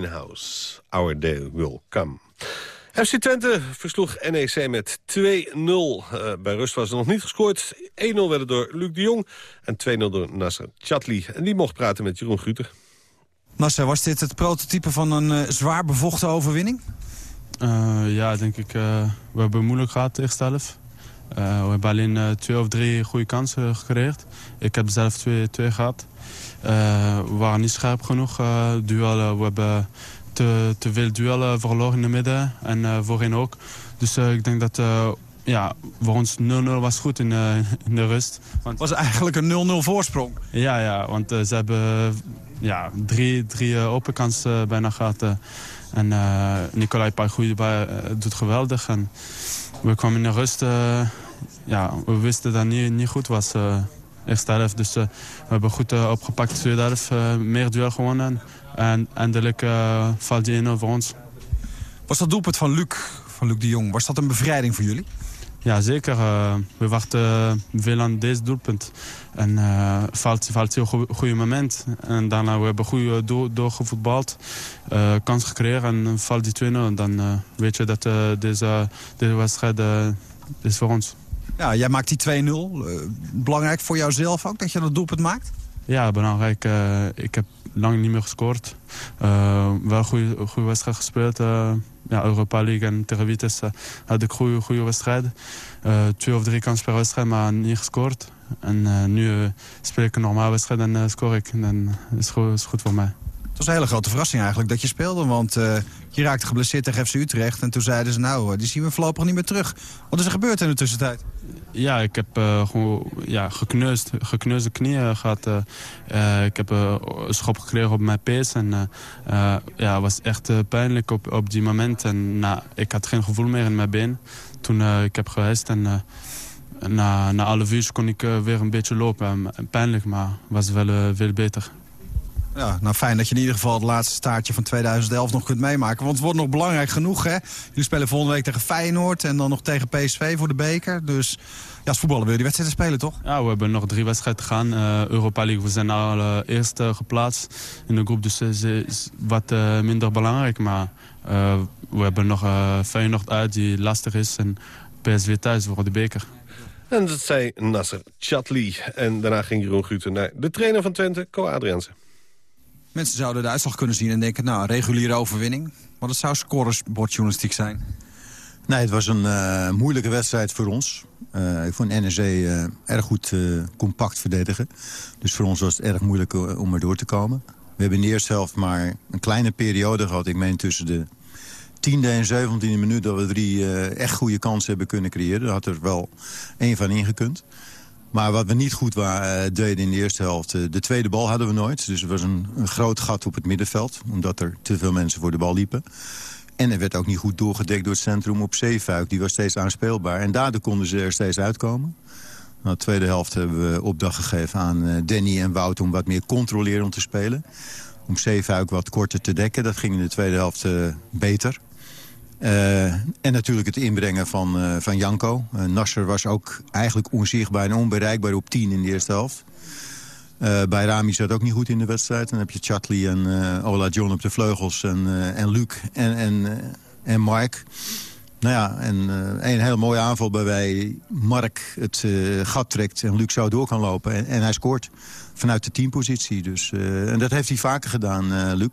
Winehouse. Our Day Will Come. FC Twente versloeg NEC met 2-0. Uh, bij rust was er nog niet gescoord. 1-0 werd door Luc de Jong en 2-0 door Nasser Chatli. En die mocht praten met Jeroen Guter. Nasser, was dit het prototype van een uh, zwaar bevochten overwinning? Uh, ja, denk ik. we hebben moeilijk gehad tegen Stelf. we hebben alleen twee of drie goede kansen gecreëerd. Ik heb zelf twee, twee gehad. We waren niet scherp genoeg. duellen. We hebben te, te veel duellen verloren in de midden en uh, voorin ook. Dus uh, ik denk dat uh, ja, voor ons 0-0 was goed in, in de rust. Het was eigenlijk een 0-0 voorsprong. Ja, ja want ze hebben ja, drie, drie open kansen bijna gehad. en Nicolai Pagoui doet geweldig. En we kwamen in de rust. ja, we wisten dat het niet, niet goed was eerste helft. Dus we hebben goed opgepakt tweede helft. meer duel gewonnen. En eindelijk valt die in over ons. Was dat doelpunt van Luc, van Luc de Jong, was dat een bevrijding voor jullie? Ja, zeker. Uh, we wachten veel aan deze doelpunt. En uh, valt, valt heel goede moment. En daarna we hebben we goed door, doorgevoetbald. Uh, kans gecreëerd en valt die 2-0. Dan weet je dat deze, deze wedstrijd is voor ons. Ja, jij maakt die 2-0. belangrijk voor jouzelf ook dat je dat doelpunt maakt? Ja, belangrijk. Uh, ik heb lang niet meer gescoord. Uh, wel een goede, wedstrijd gespeeld. Ja, Europa League en tegen had ik goede, goede wedstrijden. twee of drie kansen per wedstrijd, maar niet gescoord. En nu speel ik een normale wedstrijd en score ik. En dat is goed voor mij. Het was een hele grote verrassing eigenlijk dat je speelde. Want uh, je raakte geblesseerd tegen FC Utrecht. En toen zeiden ze, nou, die zien we voorlopig niet meer terug. Wat is er gebeurd in de tussentijd? Ja, ik heb uh, gewoon ja, gekneusd, gekneusde knieën gehad. Ik heb een schop gekregen op mijn pees. En ja, het was echt pijnlijk op, op die moment. En nou, ik had geen gevoel meer in mijn been. Toen ik heb geweest en... na, na alle uur kon ik weer een beetje lopen. pijnlijk, maar was wel veel beter. Ja, nou fijn dat je in ieder geval het laatste staartje van 2011 nog kunt meemaken. Want het wordt nog belangrijk genoeg, hè? Jullie spelen volgende week tegen Feyenoord en dan nog tegen PSV voor de beker. Dus ja, als voetballer wil je die wedstrijden spelen, toch? Ja, we hebben nog drie wedstrijden te gaan. Uh, Europa League, we zijn al uh, eerst geplaatst in de groep. Dus het is wat uh, minder belangrijk. Maar we hebben nog Feyenoord uit die lastig is. En PSV thuis voor de beker. En dat zei Nasser Chatli. En daarna ging Jeroen Guten naar de trainer van Twente, Co Adriaanse. Mensen zouden de uitslag kunnen zien en denken, nou, reguliere overwinning. Maar dat zou scoresbordjournalistiek zijn. Nee, het was een uh, moeilijke wedstrijd voor ons. Uh, ik vond NEC uh, erg goed compact verdedigen. Dus voor ons was het erg moeilijk om er door te komen. We hebben in de eerste helft maar een kleine periode gehad. Ik meen tussen de tiende en zeventiende minuut... dat we drie echt goede kansen hebben kunnen creëren. Daar had er wel één van ingekund. Maar wat we niet goed waren, uh, deden in de eerste helft... Uh, de tweede bal hadden we nooit. Dus er was een, een, groot gat op het middenveld. Omdat er te veel mensen voor de bal liepen. En er werd ook niet goed doorgedekt door het centrum op Zeefuik. Die was steeds aanspeelbaar. En daardoor konden ze er steeds uitkomen. Na de tweede helft hebben we opdracht gegeven aan uh, Danny en Wout... om wat meer controlerend te spelen. Om Zeefuik wat korter te dekken. Dat ging in de tweede helft beter. Uh, en natuurlijk het inbrengen van, uh, van Janko. Uh, Nasser was ook eigenlijk onzichtbaar en onbereikbaar op 10 in de eerste helft. bij Rami zat ook niet goed in de wedstrijd. Dan heb je Chatley en Ola John op de vleugels en, en Luc en, en, en Mark. Nou ja, en een hele mooie aanval waarbij Mark het gat trekt en Luc zo door kan lopen. En, en hij scoort vanuit de teampositie. Dus, en dat heeft hij vaker gedaan, Luc.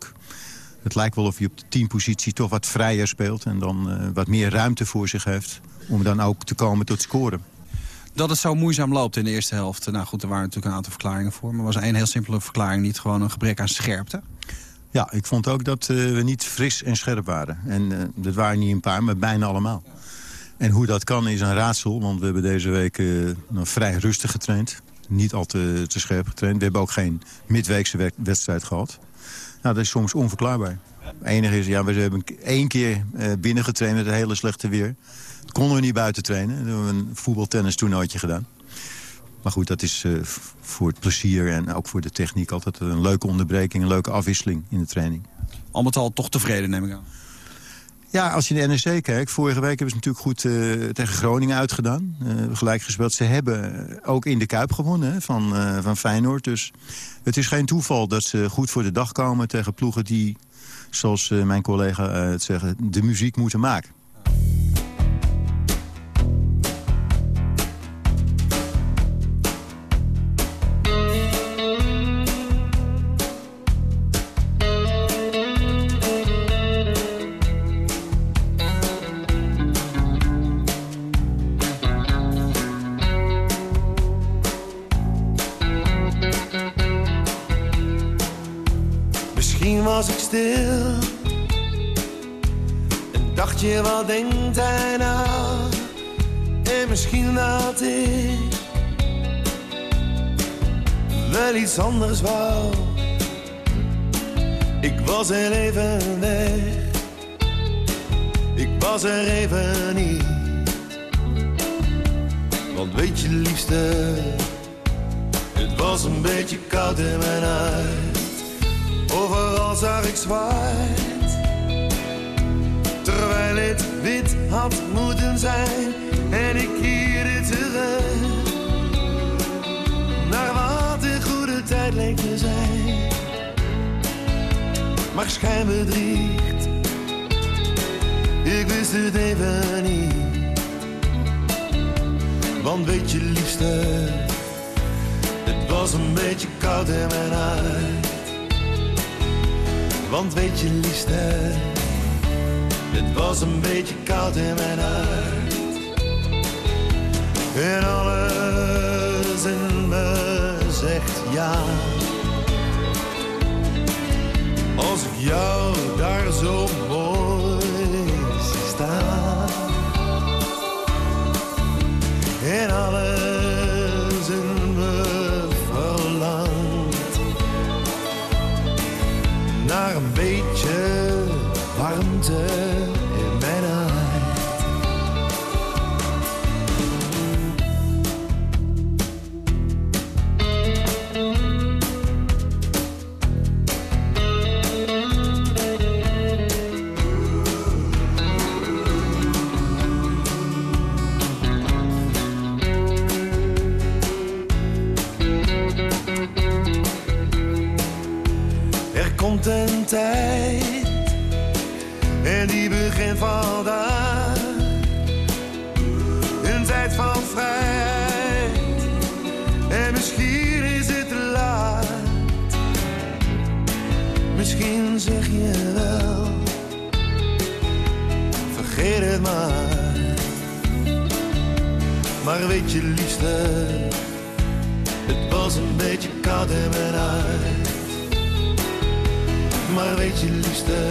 Het lijkt wel of hij op de teampositie toch wat vrijer speelt... en dan uh, wat meer ruimte voor zich heeft om dan ook te komen tot scoren. Dat het zo moeizaam loopt in de eerste helft. Nou goed, er waren natuurlijk een aantal verklaringen voor. Maar was één heel simpele verklaring niet gewoon een gebrek aan scherpte? Ja, ik vond ook dat uh, we niet fris en scherp waren. En uh, dat waren niet een paar, maar bijna allemaal. En hoe dat kan is een raadsel, want we hebben deze week nog vrij rustig getraind. Niet al te, te scherp getraind. We hebben ook geen midweekse wedstrijd gehad. Nou, dat is soms onverklaarbaar. Het enige is, ja, we hebben één keer uh, binnengetraind met het hele slechte weer. Dat konden we niet buiten trainen. We hebben een voetbaltennis toernooitje gedaan. Maar goed, dat is uh, voor het plezier en ook voor de techniek altijd een leuke onderbreking, een leuke afwisseling in de training. Al met al toch tevreden, neem ik aan. Ja, als je de NEC kijkt, vorige week hebben ze natuurlijk goed uh, tegen Groningen uitgedaan. Uh, gelijk gespeeld. Ze hebben ook in de Kuip gewonnen van, uh, van Feyenoord. Dus het is geen toeval dat ze goed voor de dag komen tegen ploegen die, zoals mijn collega het zeggen, de muziek moeten maken. Anders wou. Ik was er even weg. Ik was er even niet. Want weet je liefste, het was een beetje koud in mijn huis. Overal zag ik zwart. Terwijl het wit had moeten zijn. En ik keerde terug. Leek te zijn. Maar schijn bedriegt. Ik wist het even niet. Want weet je liefste. Het was was een beetje koud in mijn hart. Want weet je liefste, het was een beetje koud in mijn hart. En alles in me zegt ja. Als ik jou daar zo vandaag. Een tijd van vrijheid en misschien is het te laat. Misschien zeg je wel, vergeet het maar. Maar weet je liefste, het was een beetje koud in mijn hart. Maar weet je liefste,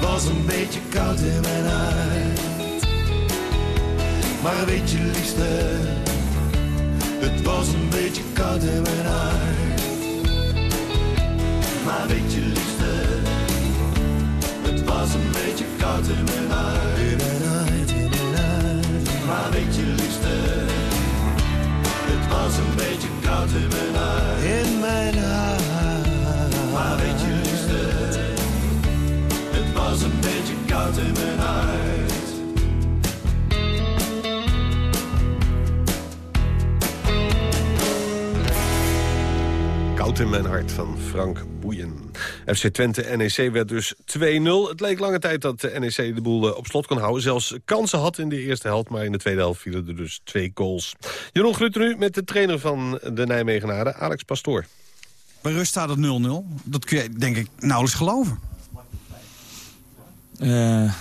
was een beetje koud in mijn hart. Maar weet je liefste, het was een beetje koud in mijn hart. Maar weet je liefste, het was een beetje koud in mijn hart. In mijn hart, in mijn hart. Maar weet je liefste, het was een beetje koud in mijn hart. In mijn hart. Was een beetje koud in mijn hart. Koud in mijn hart van Frank Boeien. FC Twente NEC werd dus 2-0. Het leek lange tijd dat de NEC de boel eh, op slot kon houden. Zelfs kansen had in de eerste helft, maar in de tweede helft vielen er dus twee goals. Jeroen Grutter nu met de trainer van de Nijmegenaren, Alex Pastoor. Bij rust staat het 0-0. Dat kun je denk ik nauwelijks geloven. Eh,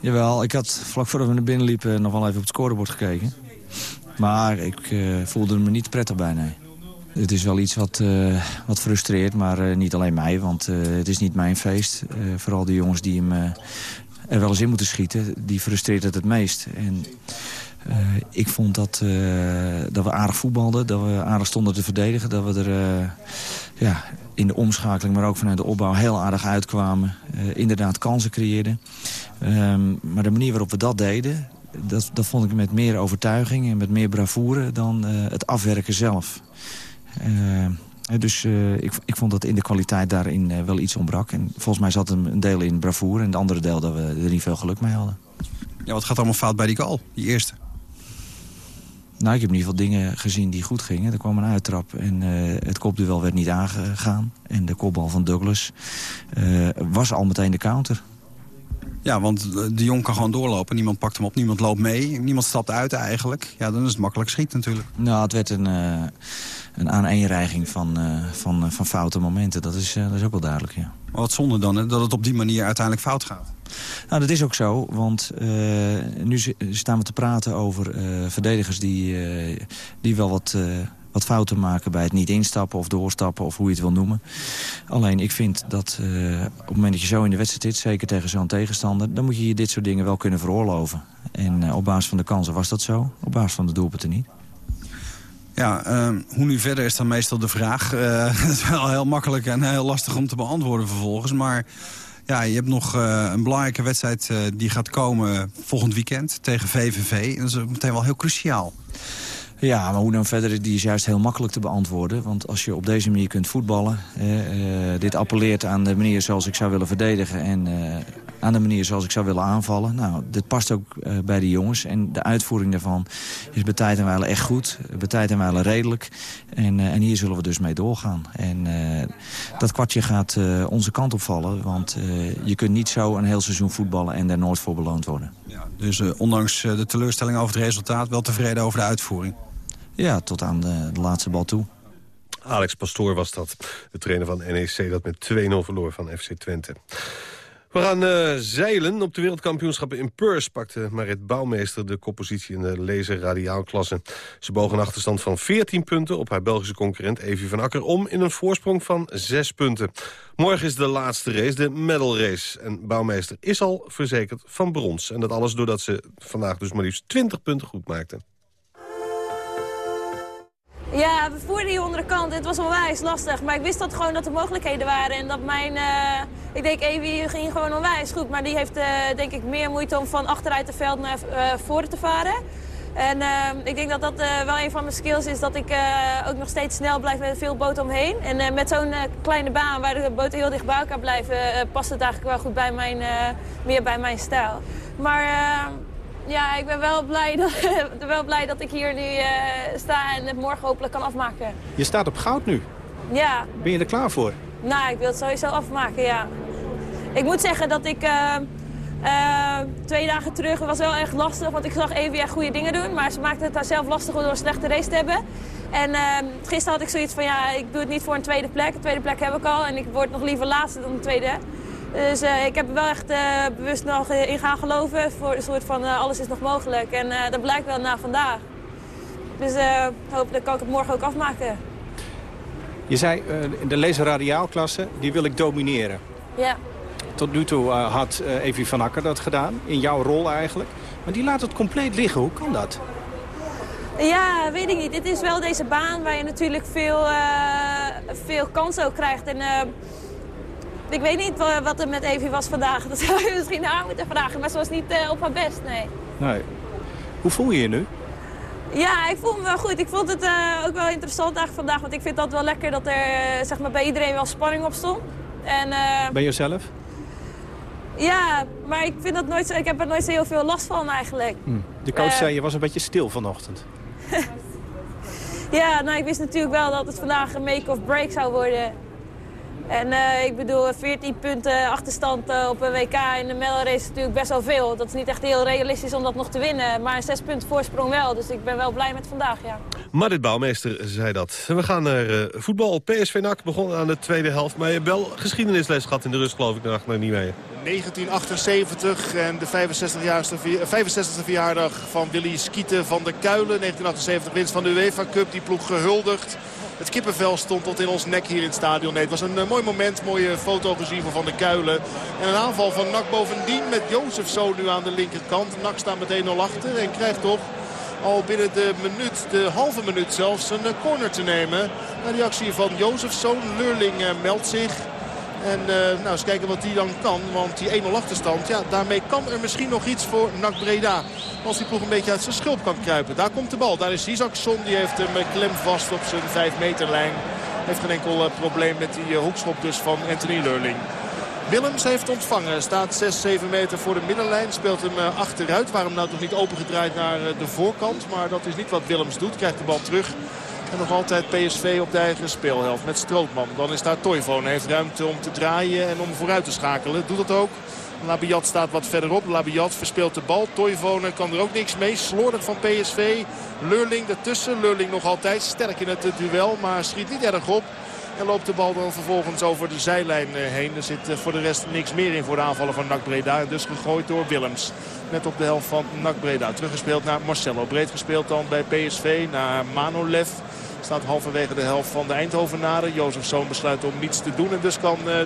jawel, ik had vlak voordat we naar binnen liepen nog wel even op het scorebord gekeken. Maar ik eh, voelde me niet prettig bij. Het is wel iets wat, eh, wat frustreert, maar niet alleen mij. Want het is niet mijn feest. Vooral de jongens die hem er wel eens in moeten schieten, die frustreert het het meest. En ik vond dat, dat we aardig voetbalden, dat we aardig stonden te verdedigen. Dat we er ja, in de omschakeling, maar ook vanuit de opbouw heel aardig uitkwamen. Eh, inderdaad kansen creëerden. Ehm, maar de manier waarop we dat deden, dat, dat vond ik met meer overtuiging en met meer bravoure dan eh, het afwerken zelf. Eh, dus ik, ik vond dat in de kwaliteit daarin wel iets ontbrak. En volgens mij zat een, een deel in bravoure en het andere deel dat we er niet veel geluk mee hadden. Ja, wat gaat allemaal fout bij die goal, die eerste? Nou, ik heb in ieder geval dingen gezien die goed gingen. Er kwam een uittrap en eh, het kopduel werd niet aangegaan. En de kopbal van Douglas eh, was al meteen de counter. Ja, want eh, de jong kan gewoon doorlopen. Niemand pakt hem op, niemand loopt mee. Niemand stapt uit eigenlijk. Ja, dan is het makkelijk schieten natuurlijk. Nou, het werd een, eh een aaneenreiging van, van, van foute momenten. Dat is, dat is ook wel duidelijk, ja. Maar wat zonde dan, hè, dat het op die manier uiteindelijk fout gaat. Nou, dat is ook zo, want eh, nu staan we te praten over eh, verdedigers die, eh, die wel wat, wat fouten maken bij het niet instappen of doorstappen of hoe je het wil noemen. Alleen ik vind dat op het moment dat je zo in de wedstrijd zit, zeker tegen zo'n tegenstander, dan moet je je dit soort dingen wel kunnen veroorloven. En op basis van de kansen was dat zo, op basis van de doelpunten niet. Ja, ehm, hoe nu verder is dan meestal de vraag. Het is wel heel makkelijk en heel lastig om te beantwoorden vervolgens. Maar ja, je hebt nog eh, een belangrijke wedstrijd eh, die gaat komen volgend weekend tegen VVV. En dat is meteen wel heel cruciaal. Ja, maar hoe dan verder, die is juist heel makkelijk te beantwoorden. Want als je op deze manier kunt voetballen... eh, dit appelleert aan de manier zoals ik zou willen verdedigen... en eh, aan de manier zoals ik zou willen aanvallen. Nou, dit past ook eh, bij de jongens. En de uitvoering daarvan is bij tijd en wijle echt goed. Bij tijd en wijle redelijk. En, eh, en hier zullen we dus mee doorgaan. En eh, dat kwartje gaat eh, onze kant opvallen. Want eh, je kunt niet zo een heel seizoen voetballen... en daar nooit voor beloond worden. Dus eh, ondanks eh, de teleurstelling over het resultaat... wel tevreden over de uitvoering. Ja, tot aan de, de laatste bal toe. Alex Pastoor was dat, de trainer van NEC... dat met 2-0 verloor van FC Twente. We gaan uh, zeilen. Op de wereldkampioenschappen in Perth pakte Marit Bouwmeester de koppositie in de laser-radiaalklasse. Ze boog een achterstand van 14 punten op haar Belgische concurrent Evie van Akker om in een voorsprong van 6 punten. Morgen is de laatste race, de medal race. En Bouwmeester is al verzekerd van brons. En dat alles doordat ze vandaag dus maar liefst 20 punten goed maakte. Ja, we voerden hier onder de kant. Het was onwijs lastig. Maar ik wist dat gewoon dat er mogelijkheden waren. En dat mijn... Uh, ik denk, Evi ging gewoon onwijs goed. Maar die heeft uh, denk ik meer moeite om van achteruit de veld naar uh, voren te varen. En ik denk dat dat wel een van mijn skills is. Dat ik ook nog steeds snel blijf met veel boten omheen. En met zo'n kleine baan waar de boten heel dicht bij elkaar blijven... past het eigenlijk wel goed bij mijn, meer bij mijn stijl. Maar ja, ik ben wel blij dat, wel blij dat ik hier nu uh, sta en het morgen hopelijk kan afmaken. Je staat op goud nu. Ja. Ben je er klaar voor? Nou, ik wil het sowieso afmaken, ja. Ik moet zeggen dat ik uh, uh, twee dagen terug was wel echt lastig, want ik zag echt goede dingen doen. Maar ze maakte het haar zelf lastig door een slechte race te hebben. En gisteren had ik zoiets van, ja, ik doe het niet voor een tweede plek. Een tweede plek heb ik al en ik word nog liever laatste dan een tweede. Dus uh, ik heb wel echt uh, bewust nog in gaan geloven. Voor een soort van uh, alles is nog mogelijk. En dat blijkt wel na vandaag. Dus hopelijk kan ik het morgen ook afmaken. Je zei, de laser radiaalklasse, die wil ik domineren. Ja. Tot nu toe had Evie van Akker dat gedaan, in jouw rol eigenlijk. Maar die laat het compleet liggen. Hoe kan dat? Ja, weet ik niet. Dit is wel deze baan waar je natuurlijk veel, veel kansen ook krijgt. En ik weet niet wat er met Evie was vandaag. Dat zou je misschien haar moeten vragen. Maar ze was niet uh, op haar best, nee. Nee. Hoe voel je je nu? Ja, ik voel me wel goed. Ik vond het uh, ook wel interessant eigenlijk vandaag. Want ik vind dat wel lekker dat er uh, zeg maar, bij iedereen wel spanning op stond. En, bij jezelf? Ja, maar ik, vind dat nooit, ik heb er nooit zo heel veel last van eigenlijk. Hm. De coach zei je was een beetje stil vanochtend. ja, nou ik wist natuurlijk wel dat het vandaag een make of break zou worden. En uh, ik bedoel, 14 punten achterstand uh, op een WK in de race is natuurlijk best wel veel. Dat is niet echt heel realistisch om dat nog te winnen. Maar een 6 punten voorsprong wel. Dus ik ben wel blij met vandaag, ja. Maar dit bouwmeester zei dat. We gaan naar uh, voetbal. PSV NAC begon aan de tweede helft. Maar je hebt wel geschiedenisles gehad in de rust, geloof ik, naar niet mee. 1978 en de 65e, 65 verjaardag van Willy Skieten van der Kuilen. 1978 winst van de UEFA Cup, die ploeg gehuldigd. Het kippenvel stond tot in ons nek hier in het stadion. Nee, het was een uh, mooi moment. Mooie foto gezien van Van der Kuilen. En een aanval van NAC bovendien met Jozef zo nu aan de linkerkant. NAC staat met 1-0 achter en krijgt toch al binnen de minuut, de halve minuut zelfs, een uh, corner te nemen. Na die actie van Jozefzoon. Leurling meldt zich. En uh, nou, eens kijken wat die dan kan. Want die 1-0 achterstand, ja, daarmee kan er misschien nog iets voor NAC Breda. Als die ploeg een beetje uit zijn schulp kan kruipen. Daar komt de bal. Daar is Isaacson. Die heeft hem klem vast op zijn 5 meterlijn. Heeft geen enkel uh, probleem met die hoekschop dus van Anthony Leurling. Willems heeft ontvangen. Staat 6, 7 meter voor de middenlijn. Speelt hem achteruit. Waarom nou toch niet opengedraaid naar de voorkant. Maar dat is niet wat Willems doet. Krijgt de bal terug en nog altijd PSV op de eigen speelhelft met Strootman. Dan is daar Toivonen. Heeft ruimte om te draaien en om vooruit te schakelen. Doet dat ook. Labiat staat wat verderop. Labiat verspeelt de bal. Toivonen kan er ook niks mee. Slordig van PSV. Leurling ertussen. Leurling nog altijd sterk in het duel. Maar schiet niet erg op. En loopt de bal dan vervolgens over de zijlijn eh, heen. Er zit eh, voor de rest niks meer in voor de aanvallen van NAC Breda. Dus gegooid door Willems. Net op de helft van NAC Breda. Teruggespeeld naar Marcelo. Breed gespeeld dan bij PSV naar Manolev. Staat halverwege de helft van de Eindhovenaren. Jozef Zoon besluit om niets te doen. En dus kan uh,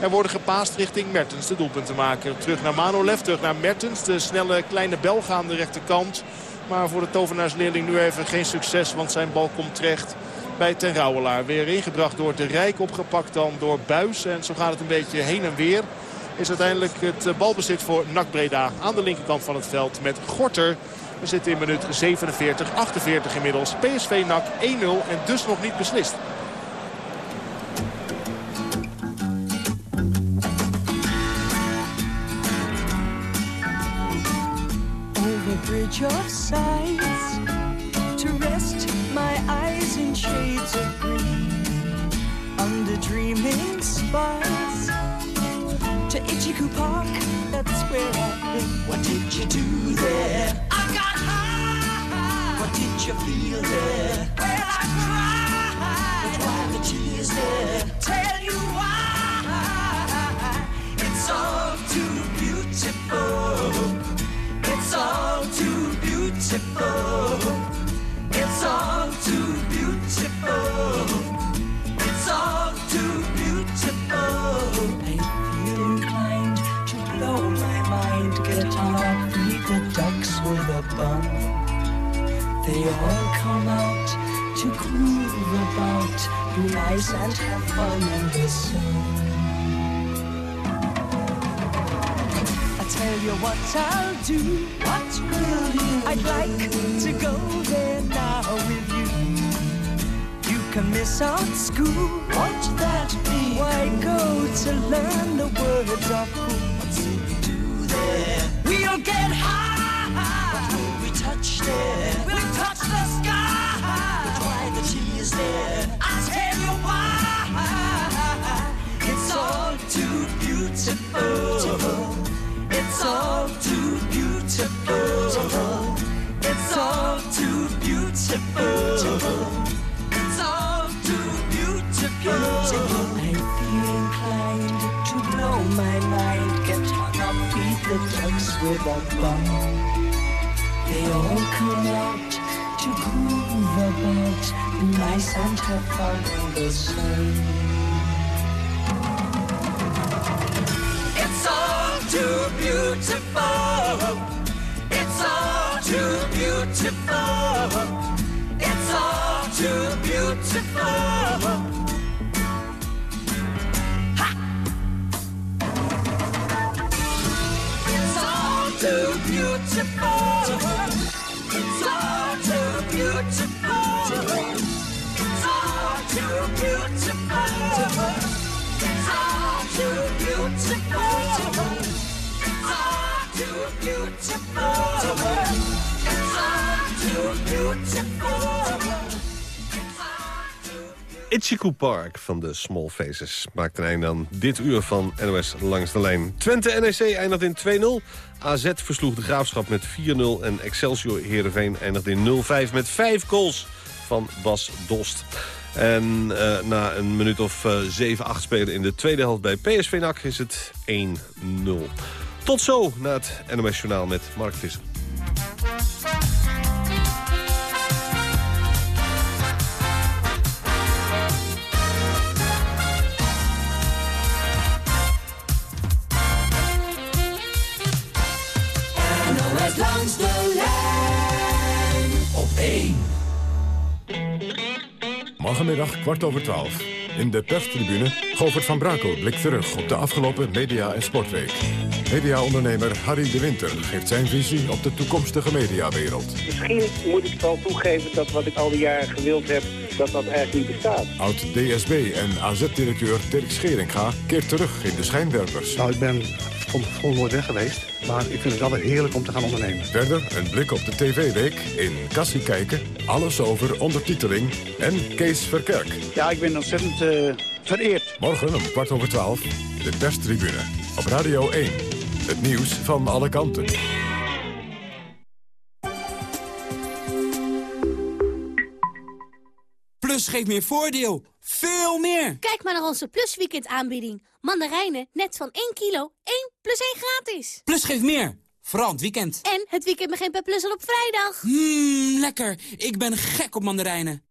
er worden gepaast richting Mertens de doelpunt te maken. Terug naar Manolev, terug naar Mertens. De snelle kleine Belg aan de rechterkant. Maar voor de tovenaarsleerling nu even geen succes. Want zijn bal komt terecht bij Ten Rouwelaar. Weer ingebracht door de Rijk. Opgepakt dan door Buis. En zo gaat het een beetje heen en weer. Is uiteindelijk het balbezit voor NAC Breda aan de linkerkant van het veld met Gorter. We zitten in minuut 47, 48 inmiddels. PSV NAC 1-0 en dus nog niet beslist. Over bridge of sights To rest my eyes in shades of green Under dreaming spires To Ichiku Park, that's where I've been What did you do there? did you feel it? Well, I cried. But why the tears there? Tell you why. It's all too beautiful. It's all too beautiful. It's all too beautiful. It's all too beautiful. I feel inclined to blow my mind, get on feed the ducks with a bun there? come out to groove about, be nice and have fun in the sun. I tell you what I'll do. What will you? I'd like to go there now with you. You can miss out school. Won't that be? Why go to learn the words of cool? What's it do there? We'll get high. What will we touch the sky. We'll dry the tears there. I'll tell you why. It's all too beautiful. It's all too beautiful. It's all too beautiful. It's all too beautiful. I feel inclined to blow my mind. Get hung up, beat the ducks with a bum. They all come out to groove about, have fun in the sun. It's all too beautiful. It's all too beautiful. It's all too beautiful. Itchiku Park van de Small Faces maakt een einde aan dit uur van NOS Langs de Lijn. Twente NEC eindigt in 2-0. AZ versloeg de Graafschap met 4-0. En Excelsior Heerenveen eindigt in 0-5 met 5 goals van Bas Dost. En eh, na een minuut of uh, 7, 8 spelen in de tweede helft bij PSV NAC is het 1-0. Tot zo na het NOS Journaal met Mark Visser. Morgenmiddag kwart over twaalf. In de perstribune Govert van Brakel blikt terug op de afgelopen media- en sportweek. Mediaondernemer Harry de Winter geeft zijn visie op de toekomstige mediawereld. Misschien moet ik wel toegeven dat wat ik al die jaren gewild heb, dat dat eigenlijk niet bestaat. Oud-DSB en AZ-directeur Dirk Scheringa keert terug in de schijnwerpers. Nou, ik ben gewoon nooit weg geweest. Maar ik vind het altijd heerlijk om te gaan ondernemen. Verder een blik op de TV-week in Kassie kijken. Alles over ondertiteling en Kees Verkerk. Ja, ik ben ontzettend eh, vereerd. Morgen om kwart over twaalf, de perstribune. Op Radio 1. Het nieuws van alle kanten. Geeft meer voordeel. Veel meer. Kijk maar naar onze Plus Weekend aanbieding. Mandarijnen net van 1 kilo, 1 plus 1 gratis. Plus geeft meer. Vooral het weekend. En het weekend begint bij Plus al op vrijdag. Mmm, lekker. Ik ben gek op mandarijnen.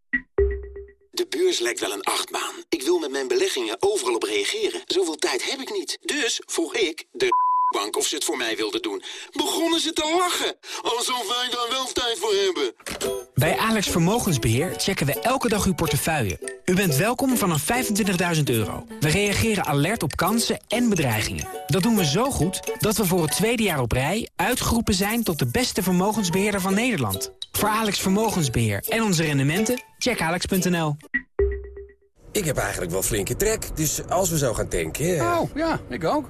De beurs lijkt wel een achtbaan. Ik wil met mijn beleggingen overal op reageren. Zoveel tijd heb ik niet. Dus vroeg ik de bank of ze het voor mij wilden doen. Begonnen ze te lachen. Alsof wij daar wel tijd voor hebben. Bij Alex Vermogensbeheer checken we elke dag uw portefeuille. U bent welkom vanaf 25.000 euro. We reageren alert op kansen en bedreigingen. Dat doen we zo goed dat we voor het tweede jaar op rij... uitgeroepen zijn tot de beste vermogensbeheerder van Nederland. Voor Alex Vermogensbeheer en onze rendementen, check alex.nl. Ik heb eigenlijk wel flinke trek, dus als we zo gaan tanken... Oh, ja, ik ook.